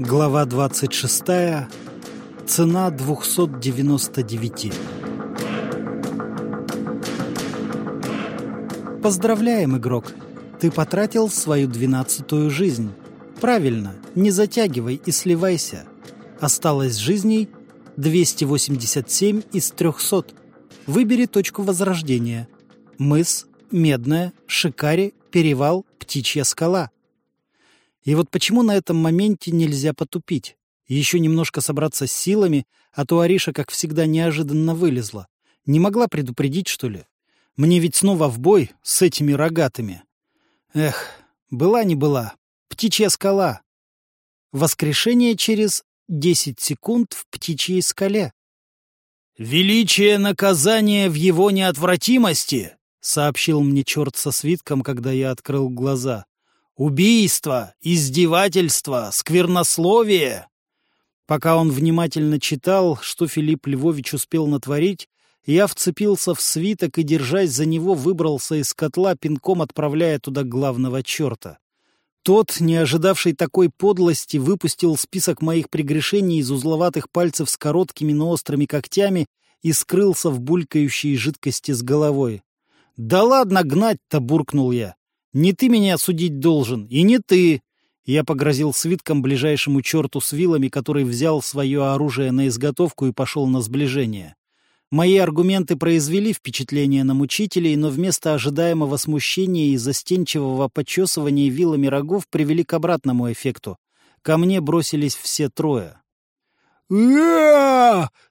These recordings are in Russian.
Глава 26. Цена 299. Поздравляем, игрок. Ты потратил свою двенадцатую жизнь. Правильно, не затягивай и сливайся. Осталось жизней 287 из 300. Выбери точку возрождения. Мыс, Медная, Шикари, Перевал, Птичья скала. И вот почему на этом моменте нельзя потупить? Еще немножко собраться с силами, а то Ариша, как всегда, неожиданно вылезла. Не могла предупредить, что ли? Мне ведь снова в бой с этими рогатыми. Эх, была не была. Птичья скала. Воскрешение через 10 секунд в птичьей скале. «Величие наказания в его неотвратимости!» — сообщил мне черт со свитком, когда я открыл глаза. «Убийство! Издевательство! Сквернословие!» Пока он внимательно читал, что Филипп Львович успел натворить, я вцепился в свиток и, держась за него, выбрался из котла, пинком отправляя туда главного черта. Тот, не ожидавший такой подлости, выпустил список моих прегрешений из узловатых пальцев с короткими, но острыми когтями и скрылся в булькающей жидкости с головой. «Да ладно гнать-то!» — буркнул я. «Не ты меня судить должен, и не ты!» Я погрозил свитком ближайшему черту с вилами, который взял свое оружие на изготовку и пошел на сближение. Мои аргументы произвели впечатление на мучителей, но вместо ожидаемого смущения и застенчивого почесывания вилами рогов привели к обратному эффекту. Ко мне бросились все трое.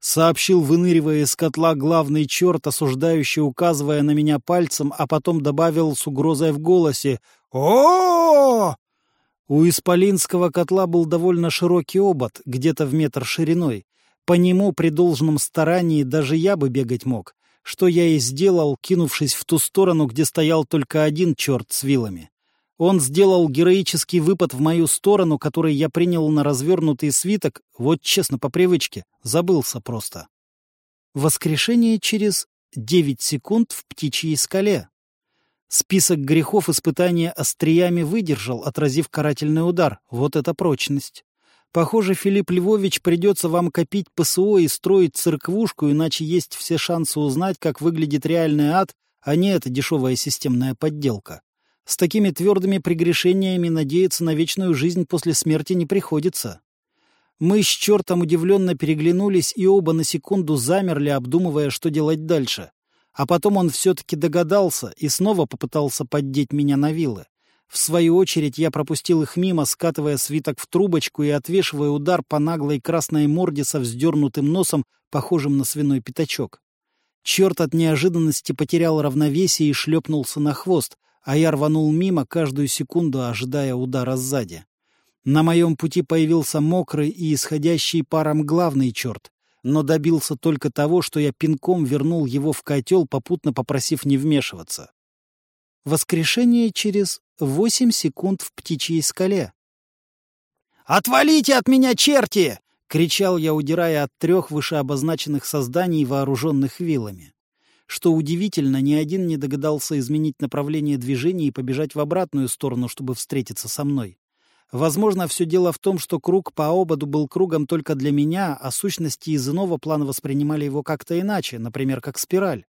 Сообщил, выныривая из котла главный черт, осуждающий, указывая на меня пальцем, а потом добавил с угрозой в голосе о У исполинского котла был довольно широкий обод, где-то в метр шириной. По нему при должном старании даже я бы бегать мог, что я и сделал, кинувшись в ту сторону, где стоял только один черт с вилами. Он сделал героический выпад в мою сторону, который я принял на развернутый свиток, вот честно, по привычке, забылся просто. Воскрешение через 9 секунд в птичьей скале. Список грехов испытания остриями выдержал, отразив карательный удар. Вот это прочность. Похоже, Филипп Львович придется вам копить ПСО и строить церквушку, иначе есть все шансы узнать, как выглядит реальный ад, а не эта дешевая системная подделка. С такими твердыми прегрешениями надеяться на вечную жизнь после смерти не приходится. Мы с чертом удивленно переглянулись и оба на секунду замерли, обдумывая, что делать дальше. А потом он все-таки догадался и снова попытался поддеть меня на вилы. В свою очередь я пропустил их мимо, скатывая свиток в трубочку и отвешивая удар по наглой красной морде со вздернутым носом, похожим на свиной пятачок. Черт от неожиданности потерял равновесие и шлепнулся на хвост, а я рванул мимо каждую секунду, ожидая удара сзади. На моем пути появился мокрый и исходящий паром главный черт, но добился только того, что я пинком вернул его в котел, попутно попросив не вмешиваться. Воскрешение через восемь секунд в птичьей скале. «Отвалите от меня, черти!» — кричал я, удирая от трех вышеобозначенных созданий, вооруженных вилами. Что удивительно, ни один не догадался изменить направление движения и побежать в обратную сторону, чтобы встретиться со мной. Возможно, все дело в том, что круг по ободу был кругом только для меня, а сущности из иного плана воспринимали его как-то иначе, например, как спираль.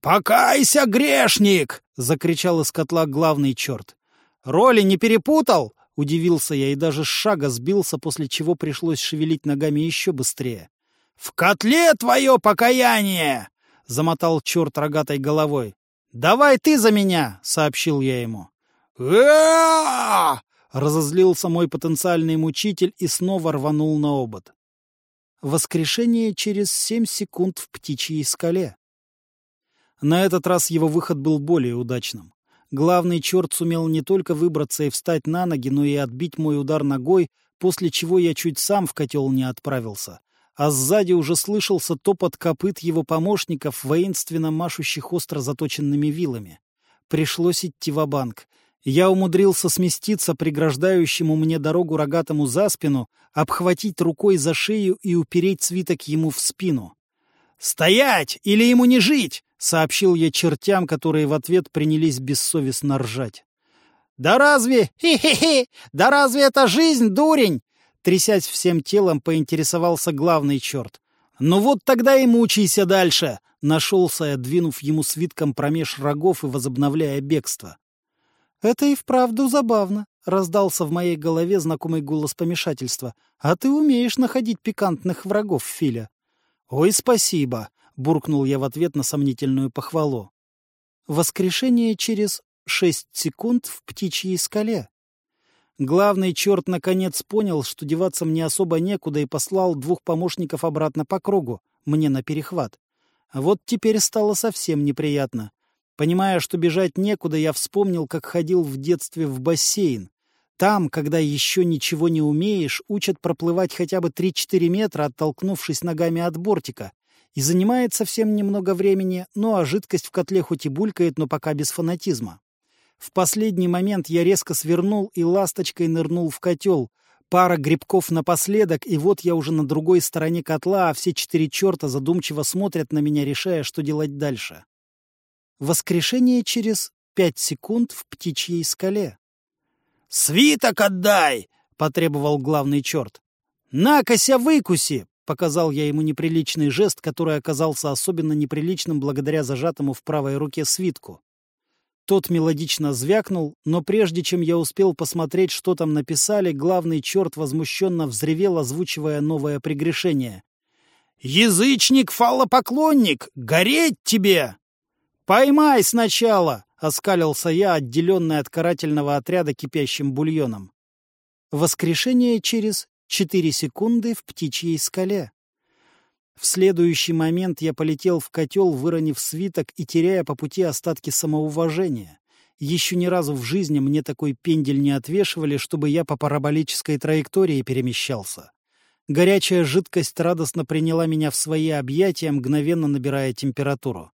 «Покайся, грешник!» — закричал из котла главный черт. «Роли не перепутал?» — удивился я и даже с шага сбился, после чего пришлось шевелить ногами еще быстрее. «В котле твое покаяние!» — замотал черт рогатой головой. «Давай ты за меня!» — сообщил я ему. Разозлился мой потенциальный мучитель и снова рванул на обод. Воскрешение через семь секунд в птичьей скале. На этот раз его выход был более удачным. Главный черт сумел не только выбраться и встать на ноги, но и отбить мой удар ногой, после чего я чуть сам в котел не отправился. А сзади уже слышался топот копыт его помощников, воинственно машущих остро заточенными вилами. Пришлось идти в банк Я умудрился сместиться преграждающему мне дорогу рогатому за спину, обхватить рукой за шею и упереть свиток ему в спину. «Стоять! Или ему не жить!» — сообщил я чертям, которые в ответ принялись бессовестно ржать. «Да разве? Хе-хе-хе! Да разве это жизнь, дурень? Трясясь всем телом, поинтересовался главный черт. «Ну вот тогда и мучайся дальше!» Нашелся я, двинув ему свитком промеж рогов и возобновляя бегство. «Это и вправду забавно», — раздался в моей голове знакомый голос помешательства. «А ты умеешь находить пикантных врагов, Филя». «Ой, спасибо», — буркнул я в ответ на сомнительную похвалу. Воскрешение через шесть секунд в птичьей скале. Главный черт наконец понял, что деваться мне особо некуда, и послал двух помощников обратно по кругу, мне на перехват. А вот теперь стало совсем неприятно. Понимая, что бежать некуда, я вспомнил, как ходил в детстве в бассейн. Там, когда еще ничего не умеешь, учат проплывать хотя бы 3-4 метра, оттолкнувшись ногами от бортика. И занимает совсем немного времени, ну а жидкость в котле хоть и булькает, но пока без фанатизма. В последний момент я резко свернул и ласточкой нырнул в котел — Пара грибков напоследок, и вот я уже на другой стороне котла, а все четыре черта задумчиво смотрят на меня, решая, что делать дальше. Воскрешение через пять секунд в птичьей скале. «Свиток отдай!» — потребовал главный черт. «Накося выкуси!» — показал я ему неприличный жест, который оказался особенно неприличным благодаря зажатому в правой руке свитку. Тот мелодично звякнул, но прежде чем я успел посмотреть, что там написали, главный черт возмущенно взревел, озвучивая новое прегрешение. «Язычник-фаллопоклонник! Гореть тебе!» «Поймай сначала!» — оскалился я, отделенный от карательного отряда кипящим бульоном. Воскрешение через четыре секунды в птичьей скале. В следующий момент я полетел в котел, выронив свиток и теряя по пути остатки самоуважения. Еще ни разу в жизни мне такой пендель не отвешивали, чтобы я по параболической траектории перемещался. Горячая жидкость радостно приняла меня в свои объятия, мгновенно набирая температуру.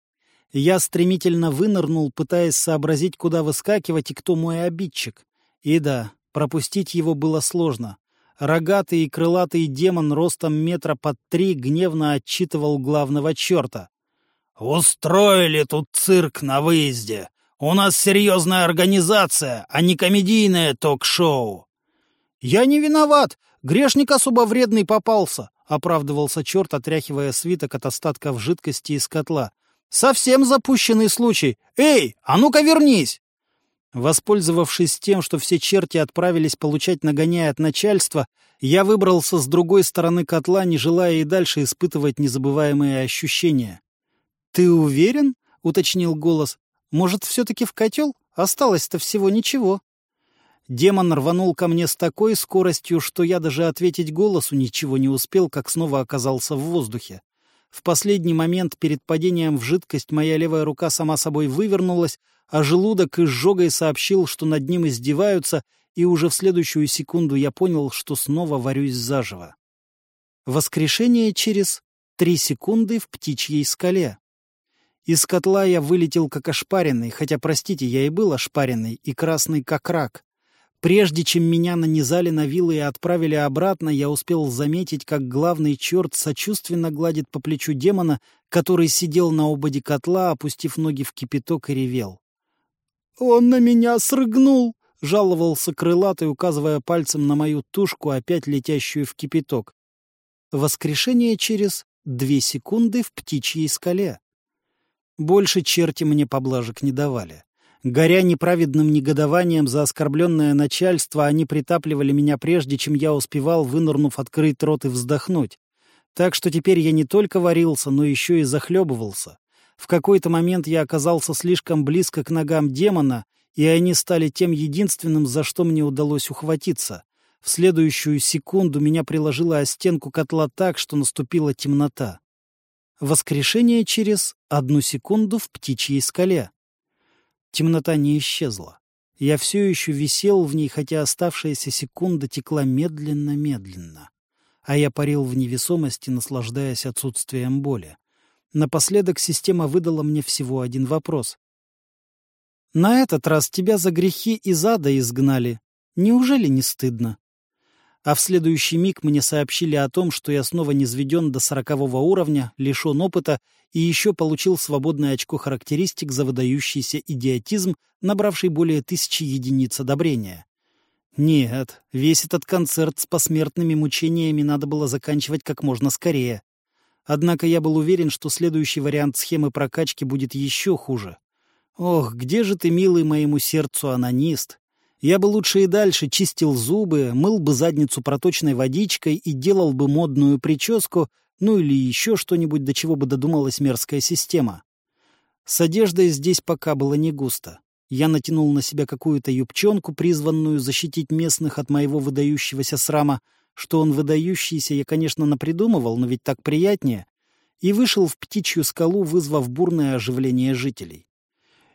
Я стремительно вынырнул, пытаясь сообразить, куда выскакивать и кто мой обидчик. И да, пропустить его было сложно. Рогатый и крылатый демон ростом метра под три гневно отчитывал главного черта. «Устроили тут цирк на выезде. У нас серьезная организация, а не комедийное ток-шоу». «Я не виноват. Грешник особо вредный попался», — оправдывался черт, отряхивая свиток от остатков жидкости из котла. «Совсем запущенный случай. Эй, а ну-ка вернись!» Воспользовавшись тем, что все черти отправились получать нагоняя от начальства, я выбрался с другой стороны котла, не желая и дальше испытывать незабываемые ощущения. «Ты уверен?» — уточнил голос. «Может, все-таки в котел? Осталось-то всего ничего». Демон рванул ко мне с такой скоростью, что я даже ответить голосу ничего не успел, как снова оказался в воздухе. В последний момент перед падением в жидкость моя левая рука сама собой вывернулась, а желудок изжогой сообщил, что над ним издеваются, и уже в следующую секунду я понял, что снова варюсь заживо. Воскрешение через три секунды в птичьей скале. Из котла я вылетел как ошпаренный, хотя, простите, я и был ошпаренный, и красный как рак. Прежде чем меня нанизали на вилы и отправили обратно, я успел заметить, как главный черт сочувственно гладит по плечу демона, который сидел на ободе котла, опустив ноги в кипяток и ревел. «Он на меня срыгнул!» — жаловался крылатый, указывая пальцем на мою тушку, опять летящую в кипяток. Воскрешение через две секунды в птичьей скале. Больше черти мне поблажек не давали. Горя неправедным негодованием за оскорбленное начальство, они притапливали меня прежде, чем я успевал, вынырнув, открыть рот и вздохнуть. Так что теперь я не только варился, но еще и захлебывался. В какой-то момент я оказался слишком близко к ногам демона, и они стали тем единственным, за что мне удалось ухватиться. В следующую секунду меня приложило о стенку котла так, что наступила темнота. Воскрешение через одну секунду в птичьей скале. Темнота не исчезла. Я все еще висел в ней, хотя оставшаяся секунда текла медленно-медленно. А я парил в невесомости, наслаждаясь отсутствием боли. Напоследок система выдала мне всего один вопрос. «На этот раз тебя за грехи из ада изгнали. Неужели не стыдно?» А в следующий миг мне сообщили о том, что я снова низведен до сорокового уровня, лишен опыта и еще получил свободное очко характеристик за выдающийся идиотизм, набравший более тысячи единиц одобрения. Нет, весь этот концерт с посмертными мучениями надо было заканчивать как можно скорее. Однако я был уверен, что следующий вариант схемы прокачки будет еще хуже. Ох, где же ты, милый моему сердцу анонист? Я бы лучше и дальше чистил зубы, мыл бы задницу проточной водичкой и делал бы модную прическу, ну или еще что-нибудь, до чего бы додумалась мерзкая система. С одеждой здесь пока было не густо. Я натянул на себя какую-то юбчонку, призванную защитить местных от моего выдающегося срама, что он выдающийся я, конечно, напридумывал, но ведь так приятнее, и вышел в птичью скалу, вызвав бурное оживление жителей.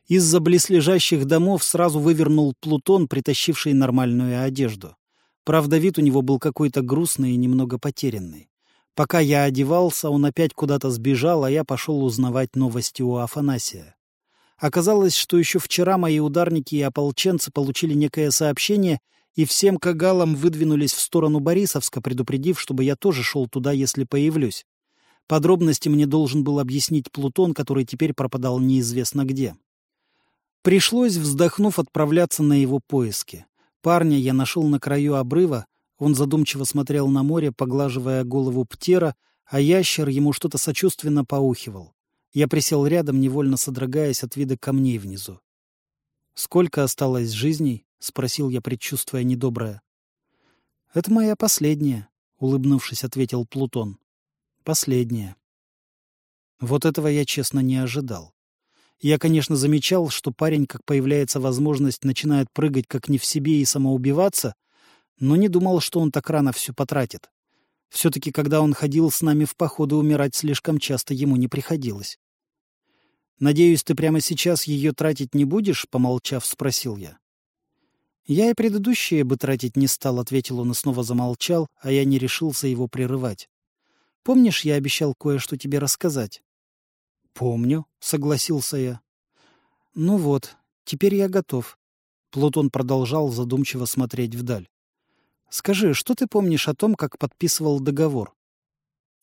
Из-за близлежащих домов сразу вывернул Плутон, притащивший нормальную одежду. Правда, вид у него был какой-то грустный и немного потерянный. Пока я одевался, он опять куда-то сбежал, а я пошел узнавать новости у Афанасия. Оказалось, что еще вчера мои ударники и ополченцы получили некое сообщение и всем кагалам выдвинулись в сторону Борисовска, предупредив, чтобы я тоже шел туда, если появлюсь. Подробности мне должен был объяснить Плутон, который теперь пропадал неизвестно где. Пришлось, вздохнув, отправляться на его поиски. Парня я нашел на краю обрыва, он задумчиво смотрел на море, поглаживая голову птера, а ящер ему что-то сочувственно поухивал. Я присел рядом, невольно содрогаясь от вида камней внизу. «Сколько осталось жизней?» — спросил я, предчувствуя недоброе. «Это моя последняя», — улыбнувшись, ответил Плутон. «Последняя». Вот этого я, честно, не ожидал. Я, конечно, замечал, что парень, как появляется возможность, начинает прыгать как не в себе и самоубиваться, но не думал, что он так рано все потратит. Все-таки, когда он ходил с нами в походы, умирать слишком часто ему не приходилось. «Надеюсь, ты прямо сейчас ее тратить не будешь?» — помолчав, спросил я. «Я и предыдущие бы тратить не стал», — ответил он и снова замолчал, а я не решился его прерывать. «Помнишь, я обещал кое-что тебе рассказать?» «Помню», — согласился я. «Ну вот, теперь я готов». Плутон продолжал задумчиво смотреть вдаль. «Скажи, что ты помнишь о том, как подписывал договор?»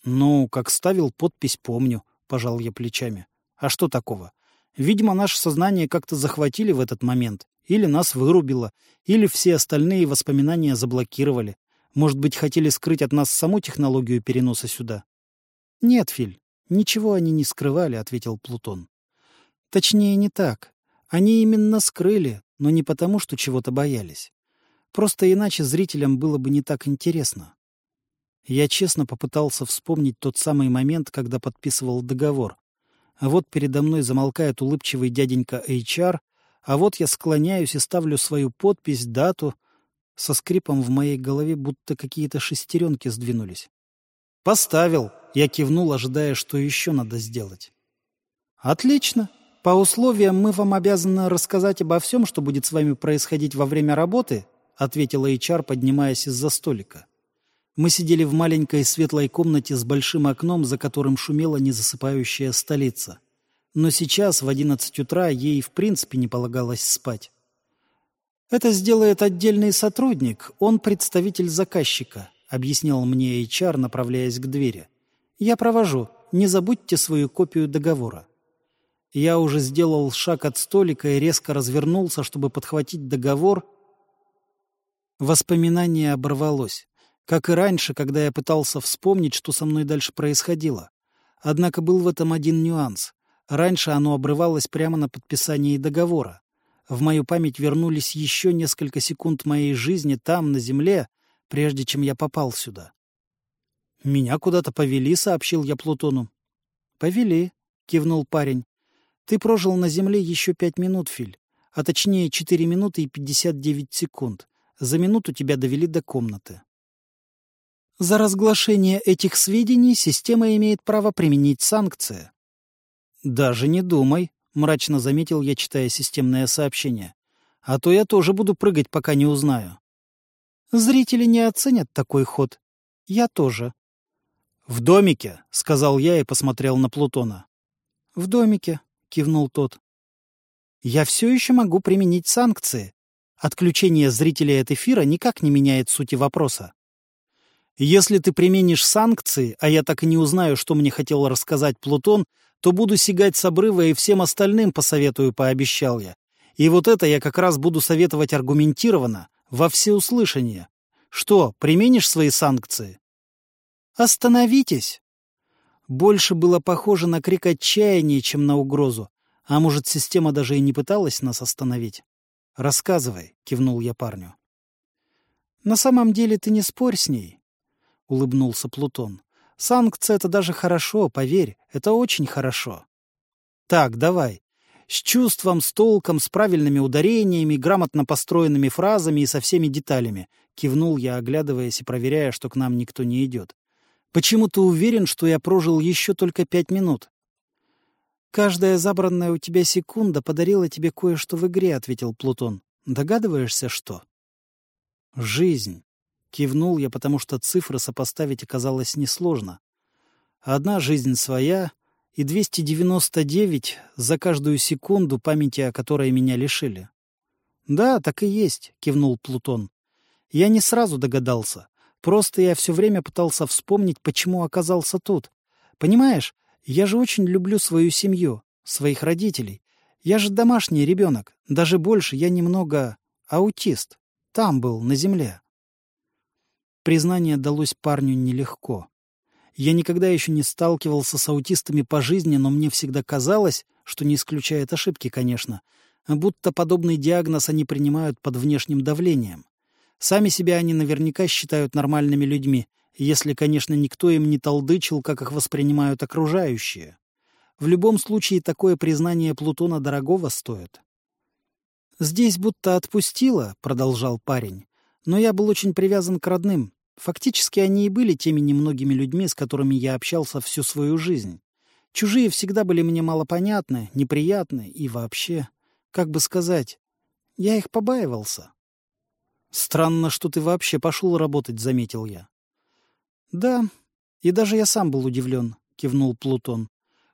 «Ну, как ставил подпись, помню», — пожал я плечами. А что такого? Видимо, наше сознание как-то захватили в этот момент. Или нас вырубило, или все остальные воспоминания заблокировали. Может быть, хотели скрыть от нас саму технологию переноса сюда? — Нет, Филь, ничего они не скрывали, — ответил Плутон. — Точнее, не так. Они именно скрыли, но не потому, что чего-то боялись. Просто иначе зрителям было бы не так интересно. Я честно попытался вспомнить тот самый момент, когда подписывал договор, а вот передо мной замолкает улыбчивый дяденька HR, а вот я склоняюсь и ставлю свою подпись, дату. Со скрипом в моей голове будто какие-то шестеренки сдвинулись. «Поставил!» — я кивнул, ожидая, что еще надо сделать. «Отлично. По условиям мы вам обязаны рассказать обо всем, что будет с вами происходить во время работы», — ответила HR, поднимаясь из-за столика. Мы сидели в маленькой светлой комнате с большим окном, за которым шумела незасыпающая столица. Но сейчас, в одиннадцать утра, ей в принципе не полагалось спать. «Это сделает отдельный сотрудник, он представитель заказчика», — объяснил мне HR, направляясь к двери. «Я провожу. Не забудьте свою копию договора». Я уже сделал шаг от столика и резко развернулся, чтобы подхватить договор. Воспоминание оборвалось. Как и раньше, когда я пытался вспомнить, что со мной дальше происходило. Однако был в этом один нюанс. Раньше оно обрывалось прямо на подписании договора. В мою память вернулись еще несколько секунд моей жизни там, на земле, прежде чем я попал сюда. «Меня куда-то повели», — сообщил я Плутону. «Повели», — кивнул парень. «Ты прожил на земле еще пять минут, Филь, а точнее четыре минуты и пятьдесят девять секунд. За минуту тебя довели до комнаты. За разглашение этих сведений система имеет право применить санкции. «Даже не думай», — мрачно заметил я, читая системное сообщение. «А то я тоже буду прыгать, пока не узнаю». «Зрители не оценят такой ход. Я тоже». «В домике», — сказал я и посмотрел на Плутона. «В домике», — кивнул тот. «Я все еще могу применить санкции. Отключение зрителей от эфира никак не меняет сути вопроса. Если ты применишь санкции, а я так и не узнаю, что мне хотел рассказать Плутон, то буду сигать с обрыва и всем остальным посоветую, пообещал я. И вот это я как раз буду советовать аргументированно, Во всеуслышание. Что, применишь свои санкции? Остановитесь! Больше было похоже на крик отчаяния, чем на угрозу. А может, система даже и не пыталась нас остановить? «Рассказывай», — кивнул я парню. «На самом деле ты не спорь с ней», — улыбнулся Плутон. «Санкция — это даже хорошо, поверь, это очень хорошо». «Так, давай. С чувством, с толком, с правильными ударениями, грамотно построенными фразами и со всеми деталями», — кивнул я, оглядываясь и проверяя, что к нам никто не идет. «Почему ты уверен, что я прожил еще только пять минут?» «Каждая забранная у тебя секунда подарила тебе кое-что в игре», — ответил Плутон. «Догадываешься, что?» «Жизнь», — кивнул я, потому что цифры сопоставить оказалось несложно. «Одна жизнь своя и 299 за каждую секунду памяти, о которой меня лишили». «Да, так и есть», — кивнул Плутон. «Я не сразу догадался. Просто я все время пытался вспомнить, почему оказался тут. Понимаешь, я же очень люблю свою семью, своих родителей. Я же домашний ребенок. Даже больше, я немного аутист. Там был, на земле. Признание далось парню нелегко. Я никогда еще не сталкивался с аутистами по жизни, но мне всегда казалось, что не исключает ошибки, конечно, будто подобный диагноз они принимают под внешним давлением. Сами себя они наверняка считают нормальными людьми, если, конечно, никто им не толдычил, как их воспринимают окружающие. В любом случае, такое признание Плутона дорогого стоит. «Здесь будто отпустило», — продолжал парень. «Но я был очень привязан к родным. Фактически они и были теми немногими людьми, с которыми я общался всю свою жизнь. Чужие всегда были мне малопонятны, неприятны и вообще, как бы сказать, я их побаивался». «Странно, что ты вообще пошел работать», — заметил я. «Да, и даже я сам был удивлен», — кивнул Плутон.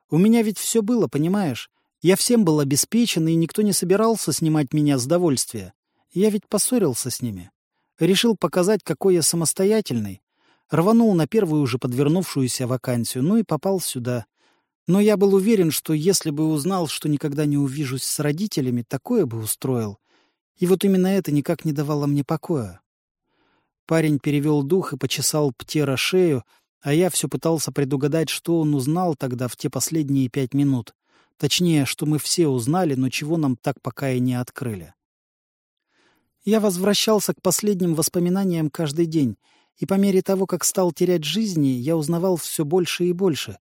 «У меня ведь все было, понимаешь? Я всем был обеспечен, и никто не собирался снимать меня с довольствия. Я ведь поссорился с ними. Решил показать, какой я самостоятельный. Рванул на первую же подвернувшуюся вакансию, ну и попал сюда. Но я был уверен, что если бы узнал, что никогда не увижусь с родителями, такое бы устроил. И вот именно это никак не давало мне покоя. Парень перевел дух и почесал Птера шею, а я все пытался предугадать, что он узнал тогда в те последние пять минут. Точнее, что мы все узнали, но чего нам так пока и не открыли. Я возвращался к последним воспоминаниям каждый день, и по мере того, как стал терять жизни, я узнавал все больше и больше.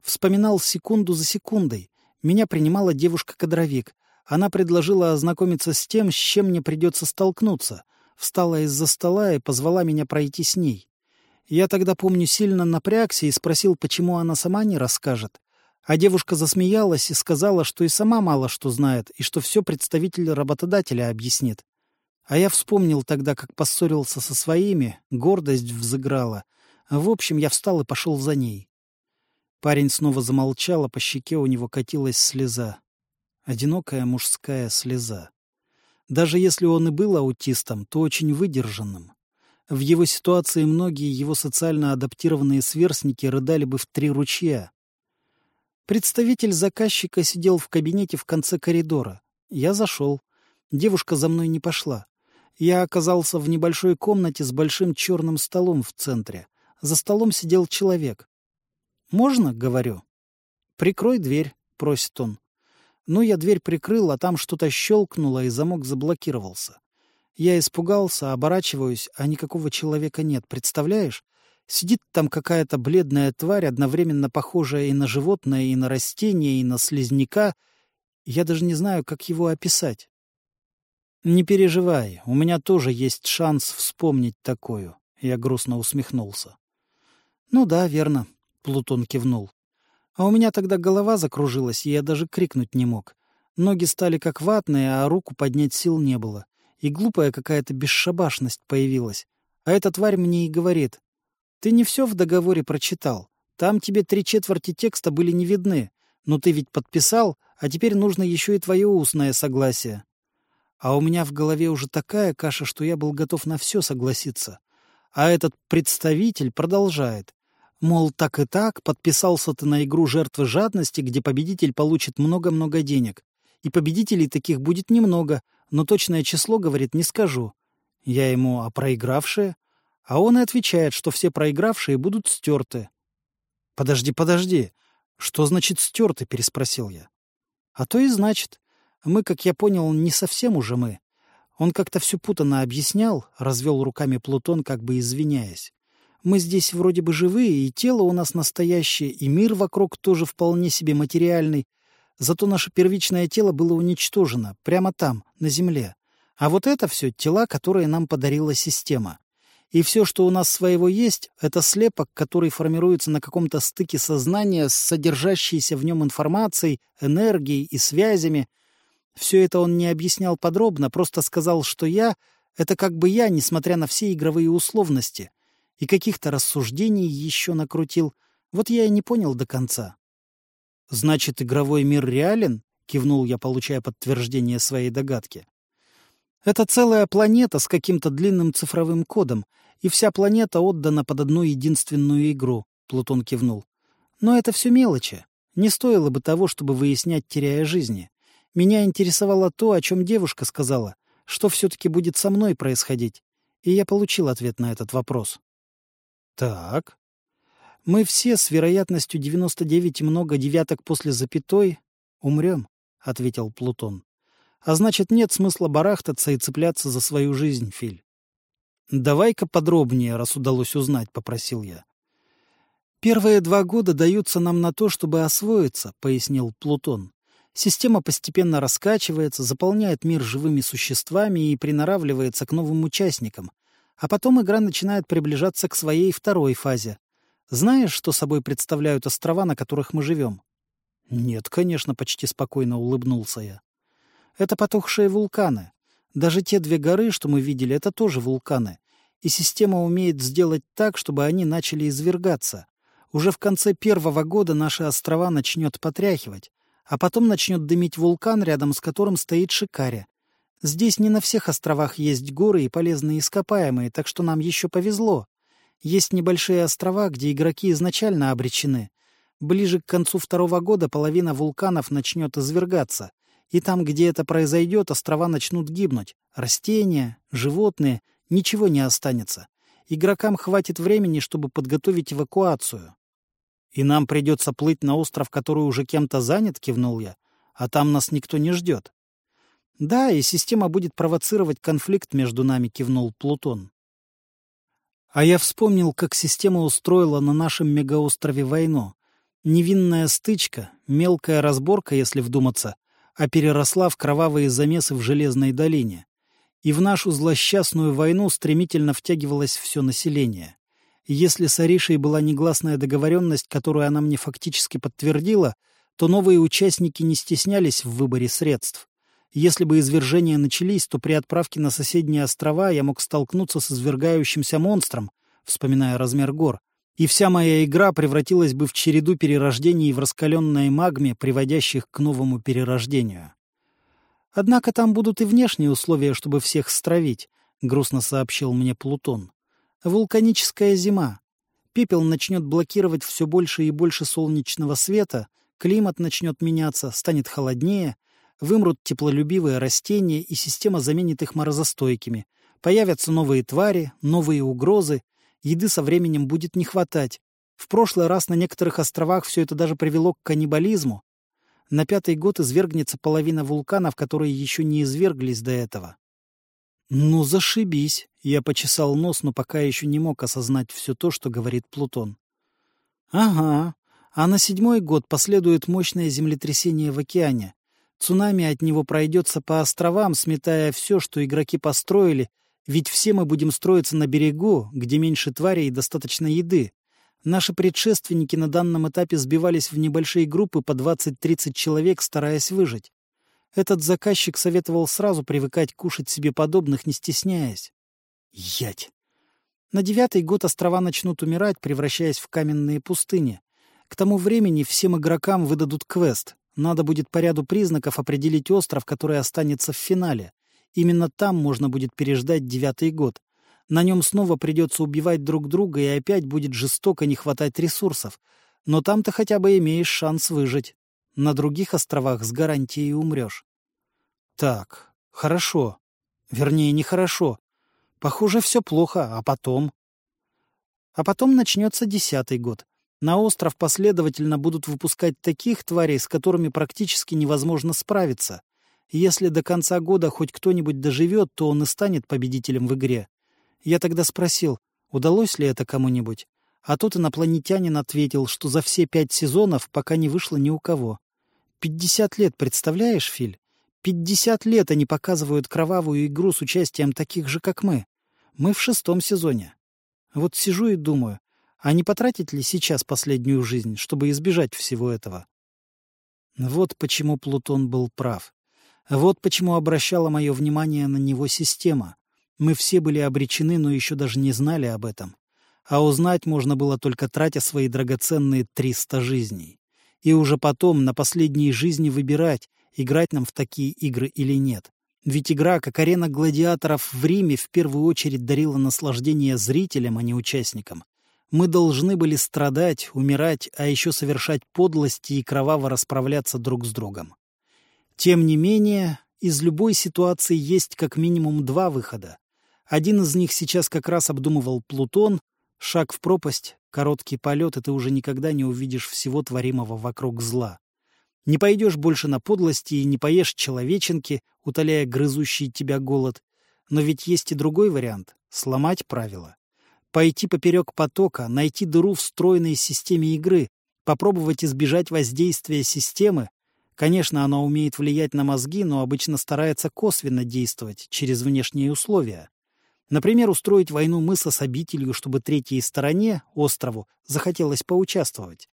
Вспоминал секунду за секундой. Меня принимала девушка-кадровик. Она предложила ознакомиться с тем, с чем мне придется столкнуться — встала из-за стола и позвала меня пройти с ней. Я тогда, помню, сильно напрягся и спросил, почему она сама не расскажет. А девушка засмеялась и сказала, что и сама мало что знает, и что все представитель работодателя объяснит. А я вспомнил тогда, как поссорился со своими, гордость взыграла. В общем, я встал и пошел за ней. Парень снова замолчал, а по щеке у него катилась слеза. Одинокая мужская слеза. Даже если он и был аутистом, то очень выдержанным. В его ситуации многие его социально адаптированные сверстники рыдали бы в три ручья. Представитель заказчика сидел в кабинете в конце коридора. Я зашел. Девушка за мной не пошла. Я оказался в небольшой комнате с большим черным столом в центре. За столом сидел человек. «Можно?» — говорю. «Прикрой дверь», — просит он. Ну, я дверь прикрыл, а там что-то щелкнуло, и замок заблокировался. Я испугался, оборачиваюсь, а никакого человека нет, представляешь? Сидит там какая-то бледная тварь, одновременно похожая и на животное, и на растение, и на слизняка. Я даже не знаю, как его описать. «Не переживай, у меня тоже есть шанс вспомнить такую», — я грустно усмехнулся. «Ну да, верно», — Плутон кивнул. А у меня тогда голова закружилась, и я даже крикнуть не мог. Ноги стали как ватные, а руку поднять сил не было. И глупая какая-то бесшабашность появилась. А эта тварь мне и говорит. «Ты не все в договоре прочитал. Там тебе три четверти текста были не видны. Но ты ведь подписал, а теперь нужно еще и твое устное согласие». А у меня в голове уже такая каша, что я был готов на все согласиться. А этот представитель продолжает. Мол, так и так, подписался ты на игру жертвы жадности, где победитель получит много-много денег. И победителей таких будет немного, но точное число, говорит, не скажу. Я ему, а проигравшие? А он и отвечает, что все проигравшие будут стерты. «Подожди, подожди. Что значит стерты?» — переспросил я. «А то и значит. Мы, как я понял, не совсем уже мы. Он как-то все путанно объяснял, развел руками Плутон, как бы извиняясь. Мы здесь вроде бы живые, и тело у нас настоящее, и мир вокруг тоже вполне себе материальный. Зато наше первичное тело было уничтожено, прямо там, на Земле. А вот это все тела, которые нам подарила система. И все, что у нас своего есть, это слепок, который формируется на каком-то стыке сознания с содержащейся в нем информацией, энергией и связями. Все это он не объяснял подробно, просто сказал, что я — это как бы я, несмотря на все игровые условности и каких-то рассуждений еще накрутил. Вот я и не понял до конца. «Значит, игровой мир реален?» — кивнул я, получая подтверждение своей догадки. «Это целая планета с каким-то длинным цифровым кодом, и вся планета отдана под одну единственную игру», — Плутон кивнул. «Но это все мелочи. Не стоило бы того, чтобы выяснять, теряя жизни. Меня интересовало то, о чем девушка сказала, что все-таки будет со мной происходить, и я получил ответ на этот вопрос. Так. Мы все с вероятностью 99 и много девяток после запятой умрем, — ответил Плутон. А значит, нет смысла барахтаться и цепляться за свою жизнь, Филь. «Давай-ка подробнее, раз удалось узнать», — попросил я. «Первые два года даются нам на то, чтобы освоиться», — пояснил Плутон. «Система постепенно раскачивается, заполняет мир живыми существами и приноравливается к новым участникам, а потом игра начинает приближаться к своей второй фазе. Знаешь, что собой представляют острова, на которых мы живем? Нет, конечно, почти спокойно улыбнулся я. Это потухшие вулканы. Даже те две горы, что мы видели, это тоже вулканы. И система умеет сделать так, чтобы они начали извергаться. Уже в конце первого года наши острова начнет потряхивать, а потом начнет дымить вулкан, рядом с которым стоит Шикаря. Здесь не на всех островах есть горы и полезные ископаемые, так что нам еще повезло. Есть небольшие острова, где игроки изначально обречены. Ближе к концу второго года половина вулканов начнет извергаться. И там, где это произойдет, острова начнут гибнуть. Растения, животные, ничего не останется. Игрокам хватит времени, чтобы подготовить эвакуацию. «И нам придется плыть на остров, который уже кем-то занят?» — кивнул я. «А там нас никто не ждет». «Да, и система будет провоцировать конфликт между нами», — кивнул Плутон. А я вспомнил, как система устроила на нашем мегаострове войну. Невинная стычка, мелкая разборка, если вдуматься, а переросла в кровавые замесы в Железной долине. И в нашу злосчастную войну стремительно втягивалось все население. Если с Аришей была негласная договоренность, которую она мне фактически подтвердила, то новые участники не стеснялись в выборе средств. Если бы извержения начались, то при отправке на соседние острова я мог столкнуться с извергающимся монстром, вспоминая размер гор, и вся моя игра превратилась бы в череду перерождений в раскаленной магме, приводящих к новому перерождению. Однако там будут и внешние условия, чтобы всех стравить, — грустно сообщил мне Плутон. Вулканическая зима. Пепел начнет блокировать все больше и больше солнечного света, климат начнет меняться, станет холоднее — Вымрут теплолюбивые растения, и система заменит их морозостойкими. Появятся новые твари, новые угрозы. Еды со временем будет не хватать. В прошлый раз на некоторых островах все это даже привело к каннибализму. На пятый год извергнется половина вулканов, которые еще не изверглись до этого. «Ну, зашибись!» — я почесал нос, но пока еще не мог осознать все то, что говорит Плутон. «Ага. А на седьмой год последует мощное землетрясение в океане. Цунами от него пройдется по островам, сметая все, что игроки построили, ведь все мы будем строиться на берегу, где меньше тварей и достаточно еды. Наши предшественники на данном этапе сбивались в небольшие группы по 20-30 человек, стараясь выжить. Этот заказчик советовал сразу привыкать кушать себе подобных, не стесняясь. Ять! На девятый год острова начнут умирать, превращаясь в каменные пустыни. К тому времени всем игрокам выдадут квест надо будет по ряду признаков определить остров, который останется в финале. Именно там можно будет переждать девятый год. На нем снова придется убивать друг друга, и опять будет жестоко не хватать ресурсов. Но там ты хотя бы имеешь шанс выжить. На других островах с гарантией умрешь. Так, хорошо. Вернее, нехорошо. Похоже, все плохо, а потом? А потом начнется десятый год. На остров последовательно будут выпускать таких тварей, с которыми практически невозможно справиться. Если до конца года хоть кто-нибудь доживет, то он и станет победителем в игре. Я тогда спросил, удалось ли это кому-нибудь. А тот инопланетянин ответил, что за все пять сезонов пока не вышло ни у кого. Пятьдесят лет, представляешь, Филь? Пятьдесят лет они показывают кровавую игру с участием таких же, как мы. Мы в шестом сезоне. Вот сижу и думаю, а не потратить ли сейчас последнюю жизнь, чтобы избежать всего этого? Вот почему Плутон был прав. Вот почему обращала мое внимание на него система. Мы все были обречены, но еще даже не знали об этом. А узнать можно было только тратя свои драгоценные триста жизней. И уже потом, на последней жизни, выбирать, играть нам в такие игры или нет. Ведь игра, как арена гладиаторов в Риме, в первую очередь дарила наслаждение зрителям, а не участникам. Мы должны были страдать, умирать, а еще совершать подлости и кроваво расправляться друг с другом. Тем не менее, из любой ситуации есть как минимум два выхода. Один из них сейчас как раз обдумывал Плутон. Шаг в пропасть, короткий полет, и ты уже никогда не увидишь всего творимого вокруг зла. Не пойдешь больше на подлости и не поешь человеченки, утоляя грызущий тебя голод. Но ведь есть и другой вариант — сломать правила. Пойти поперек потока, найти дыру в стройной системе игры, попробовать избежать воздействия системы. Конечно, она умеет влиять на мозги, но обычно старается косвенно действовать через внешние условия. Например, устроить войну мыса с обителью, чтобы третьей стороне, острову, захотелось поучаствовать.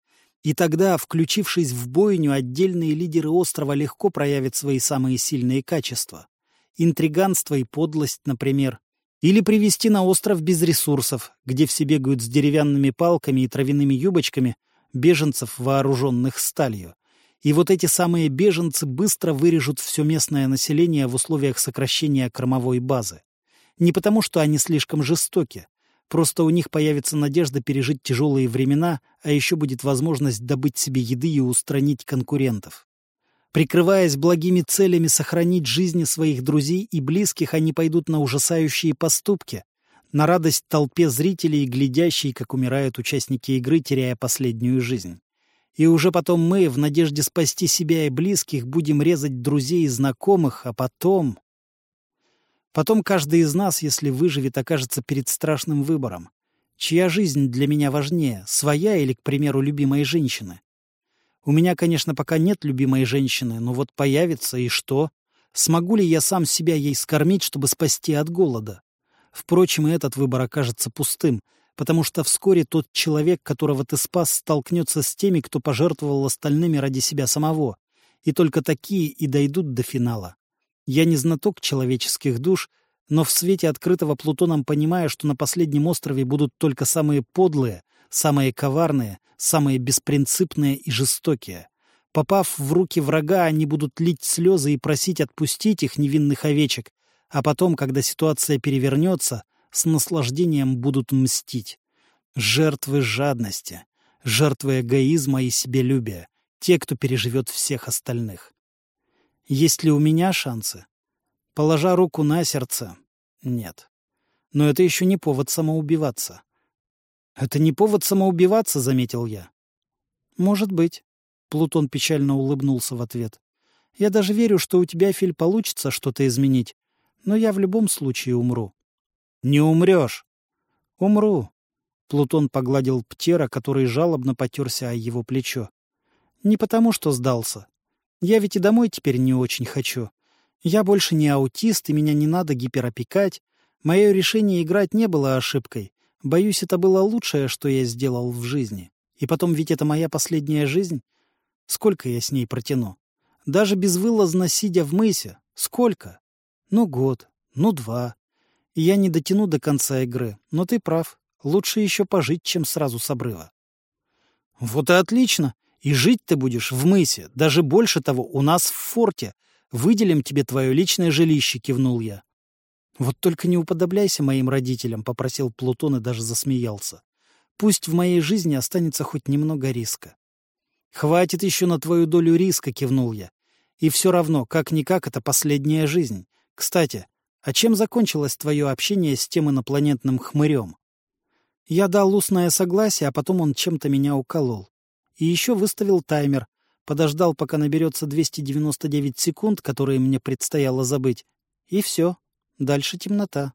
И тогда, включившись в бойню, отдельные лидеры острова легко проявят свои самые сильные качества. Интриганство и подлость, например, или привести на остров без ресурсов, где все бегают с деревянными палками и травяными юбочками, беженцев, вооруженных сталью. И вот эти самые беженцы быстро вырежут все местное население в условиях сокращения кормовой базы. Не потому, что они слишком жестоки. Просто у них появится надежда пережить тяжелые времена, а еще будет возможность добыть себе еды и устранить конкурентов. Прикрываясь благими целями сохранить жизни своих друзей и близких, они пойдут на ужасающие поступки, на радость толпе зрителей, глядящей, как умирают участники игры, теряя последнюю жизнь. И уже потом мы, в надежде спасти себя и близких, будем резать друзей и знакомых, а потом... Потом каждый из нас, если выживет, окажется перед страшным выбором. Чья жизнь для меня важнее, своя или, к примеру, любимой женщины? У меня, конечно, пока нет любимой женщины, но вот появится, и что? Смогу ли я сам себя ей скормить, чтобы спасти от голода? Впрочем, и этот выбор окажется пустым, потому что вскоре тот человек, которого ты спас, столкнется с теми, кто пожертвовал остальными ради себя самого. И только такие и дойдут до финала. Я не знаток человеческих душ, но в свете открытого Плутоном понимаю, что на последнем острове будут только самые подлые, самые коварные, самые беспринципные и жестокие. Попав в руки врага, они будут лить слезы и просить отпустить их невинных овечек, а потом, когда ситуация перевернется, с наслаждением будут мстить. Жертвы жадности, жертвы эгоизма и себелюбия, те, кто переживет всех остальных. Есть ли у меня шансы? Положа руку на сердце, нет. Но это еще не повод самоубиваться. «Это не повод самоубиваться», — заметил я. «Может быть». Плутон печально улыбнулся в ответ. «Я даже верю, что у тебя, Филь, получится что-то изменить. Но я в любом случае умру». «Не умрешь!» «Умру». Плутон погладил Птера, который жалобно потерся о его плечо. «Не потому, что сдался. Я ведь и домой теперь не очень хочу. Я больше не аутист, и меня не надо гиперопекать. Мое решение играть не было ошибкой. Боюсь, это было лучшее, что я сделал в жизни. И потом ведь это моя последняя жизнь. Сколько я с ней протяну? Даже безвылазно сидя в мысе. Сколько? Ну, год. Ну, два. И я не дотяну до конца игры. Но ты прав. Лучше еще пожить, чем сразу с обрыва. Вот и отлично. И жить ты будешь в мысе. Даже больше того, у нас в форте. Выделим тебе твое личное жилище, кивнул я. «Вот только не уподобляйся моим родителям», — попросил Плутон и даже засмеялся. «Пусть в моей жизни останется хоть немного риска». «Хватит еще на твою долю риска», — кивнул я. «И все равно, как-никак, это последняя жизнь. Кстати, А чем закончилось твое общение с тем инопланетным хмырем? Я дал устное согласие, а потом он чем-то меня уколол. И еще выставил таймер, подождал, пока наберется 299 секунд, которые мне предстояло забыть. И все. Дальше темнота.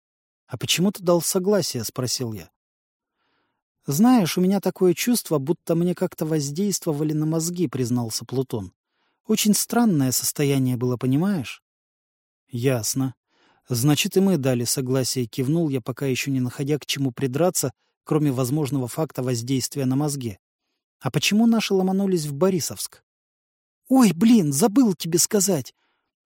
— А почему ты дал согласие? — спросил я. — Знаешь, у меня такое чувство, будто мне как-то воздействовали на мозги, — признался Плутон. Очень странное состояние было, понимаешь? — Ясно. Значит, и мы дали согласие, кивнул я, пока еще не находя к чему придраться, кроме возможного факта воздействия на мозги. А почему наши ломанулись в Борисовск? Ой, блин, забыл тебе сказать.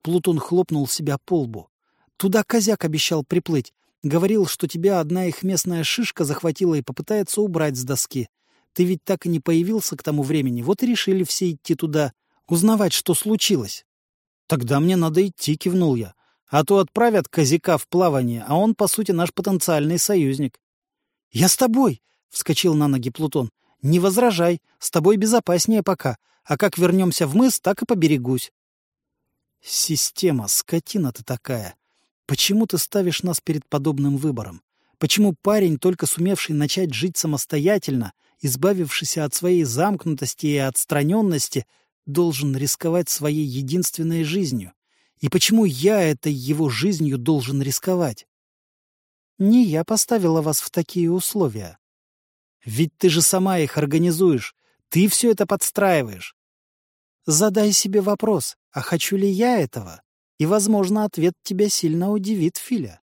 Плутон хлопнул себя по лбу. Туда козяк обещал приплыть. Говорил, что тебя одна их местная шишка захватила и попытается убрать с доски. Ты ведь так и не появился к тому времени, вот и решили все идти туда, узнавать, что случилось. Тогда мне надо идти, кивнул я. А то отправят козяка в плавание, а он, по сути, наш потенциальный союзник. — Я с тобой! — вскочил на ноги Плутон. — Не возражай, с тобой безопаснее пока, а как вернемся в мыс, так и поберегусь. — Система, скотина ты такая! Почему ты ставишь нас перед подобным выбором? Почему парень, только сумевший начать жить самостоятельно, избавившийся от своей замкнутости и отстраненности, должен рисковать своей единственной жизнью? И почему я этой его жизнью должен рисковать? Не я поставила вас в такие условия. Ведь ты же сама их организуешь, ты все это подстраиваешь. Задай себе вопрос, а хочу ли я этого? И, возможно, ответ тебя сильно удивит, Филя.